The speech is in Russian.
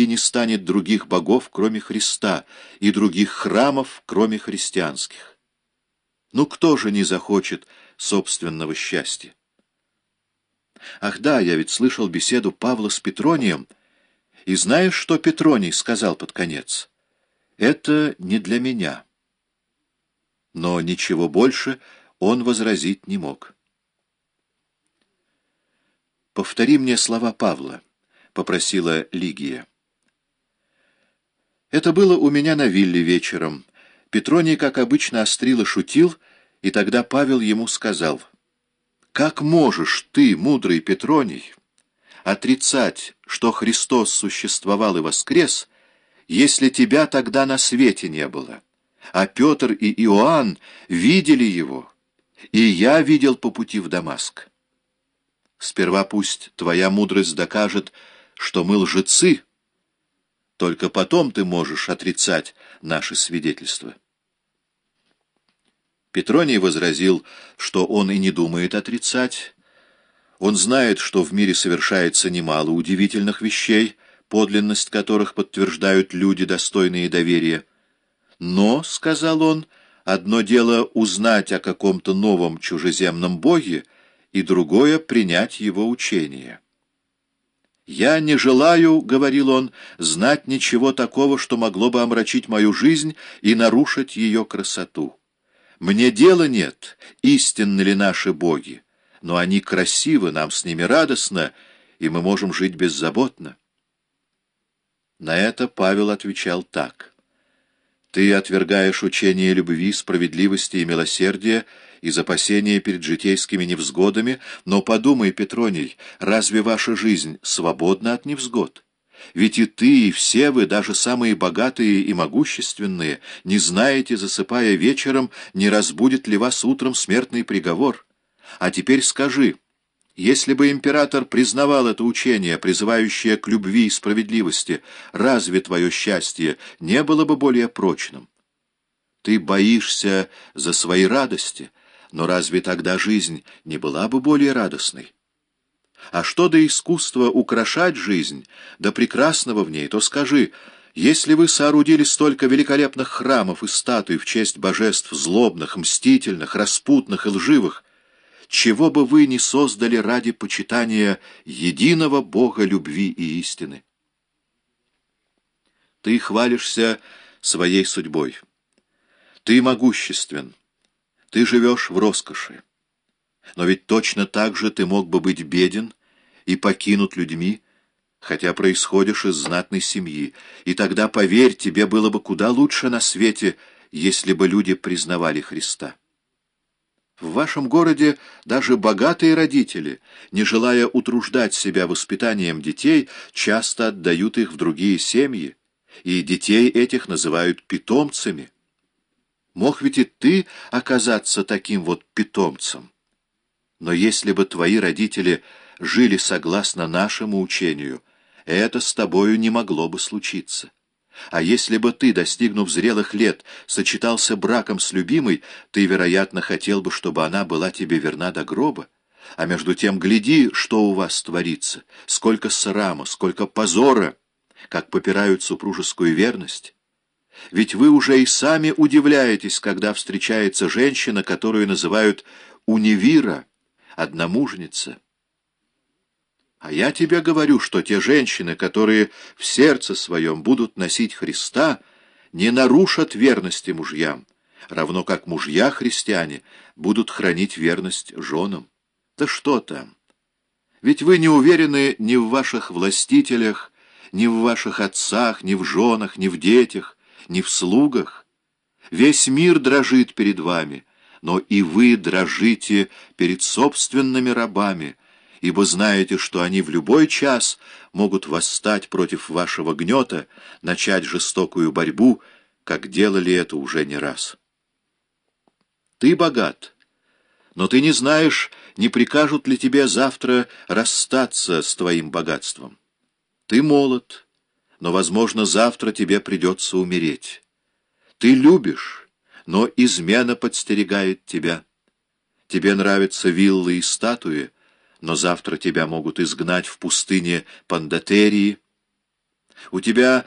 и не станет других богов, кроме Христа, и других храмов, кроме христианских. Ну кто же не захочет собственного счастья? Ах да, я ведь слышал беседу Павла с Петронием, и знаешь, что Петроний сказал под конец? Это не для меня. Но ничего больше он возразить не мог. «Повтори мне слова Павла», — попросила Лигия. Это было у меня на вилле вечером. Петроний, как обычно, острил и шутил, и тогда Павел ему сказал, «Как можешь ты, мудрый Петроний, отрицать, что Христос существовал и воскрес, если тебя тогда на свете не было? А Петр и Иоанн видели его, и я видел по пути в Дамаск. Сперва пусть твоя мудрость докажет, что мы лжецы, только потом ты можешь отрицать наши свидетельства». Петроний возразил, что он и не думает отрицать. Он знает, что в мире совершается немало удивительных вещей, подлинность которых подтверждают люди, достойные доверия. Но, — сказал он, — одно дело узнать о каком-то новом чужеземном боге, и другое — принять его учение. «Я не желаю, — говорил он, — знать ничего такого, что могло бы омрачить мою жизнь и нарушить ее красоту». Мне дела нет, истинны ли наши боги, но они красивы, нам с ними радостно, и мы можем жить беззаботно. На это Павел отвечал так. «Ты отвергаешь учение любви, справедливости и милосердия из опасения перед житейскими невзгодами, но подумай, Петроний, разве ваша жизнь свободна от невзгод?» Ведь и ты, и все вы, даже самые богатые и могущественные, не знаете, засыпая вечером, не разбудит ли вас утром смертный приговор. А теперь скажи, если бы император признавал это учение, призывающее к любви и справедливости, разве твое счастье не было бы более прочным? Ты боишься за свои радости, но разве тогда жизнь не была бы более радостной? А что до искусства украшать жизнь, до прекрасного в ней, то скажи, если вы соорудили столько великолепных храмов и статуй в честь божеств злобных, мстительных, распутных и лживых, чего бы вы не создали ради почитания единого Бога любви и истины? Ты хвалишься своей судьбой. Ты могуществен. Ты живешь в роскоши. Но ведь точно так же ты мог бы быть беден и покинут людьми, хотя происходишь из знатной семьи, и тогда, поверь, тебе было бы куда лучше на свете, если бы люди признавали Христа. В вашем городе даже богатые родители, не желая утруждать себя воспитанием детей, часто отдают их в другие семьи, и детей этих называют питомцами. Мог ведь и ты оказаться таким вот питомцем. Но если бы твои родители жили согласно нашему учению, это с тобою не могло бы случиться. А если бы ты, достигнув зрелых лет, сочетался браком с любимой, ты, вероятно, хотел бы, чтобы она была тебе верна до гроба. А между тем гляди, что у вас творится, сколько срама, сколько позора, как попирают супружескую верность. Ведь вы уже и сами удивляетесь, когда встречается женщина, которую называют «унивира», одномужница. А я тебе говорю, что те женщины, которые в сердце своем будут носить Христа, не нарушат верности мужьям, равно как мужья-христиане будут хранить верность женам. Да что там! Ведь вы не уверены ни в ваших властителях, ни в ваших отцах, ни в женах, ни в детях, ни в слугах. Весь мир дрожит перед вами — но и вы дрожите перед собственными рабами, ибо знаете, что они в любой час могут восстать против вашего гнета, начать жестокую борьбу, как делали это уже не раз. Ты богат, но ты не знаешь, не прикажут ли тебе завтра расстаться с твоим богатством. Ты молод, но, возможно, завтра тебе придется умереть. Ты любишь, но измена подстерегает тебя. Тебе нравятся виллы и статуи, но завтра тебя могут изгнать в пустыне Пандатерии. У тебя